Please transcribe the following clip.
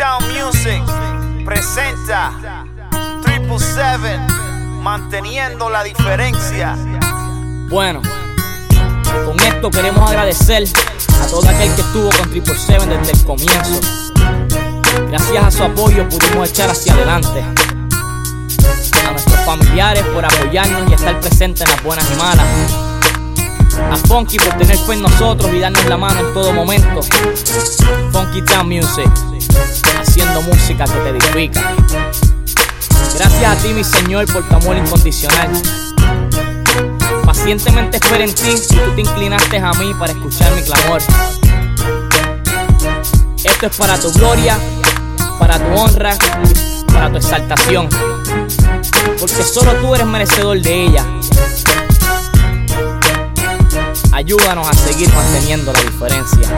Music presenta Triple Seven, manteniendo la diferencia. Bueno, con esto queremos agradecer a todo aquel que estuvo con Triple Seven desde el comienzo. Gracias a su apoyo pudimos echar hacia adelante. A nuestros familiares por apoyarnos y estar presentes en las buenas y malas. A Funky por tener fe en nosotros y darnos la mano en todo momento. Funky Town Music, música que te edifica. Gracias a ti, mi Señor, por tu amor incondicional. Pacientemente esperé en ti y tú te inclinaste a mí para escuchar mi clamor. Esto es para tu gloria, para tu honra, para tu exaltación. Porque solo tú eres merecedor de ella. Ayúdanos a seguir manteniendo la diferencia.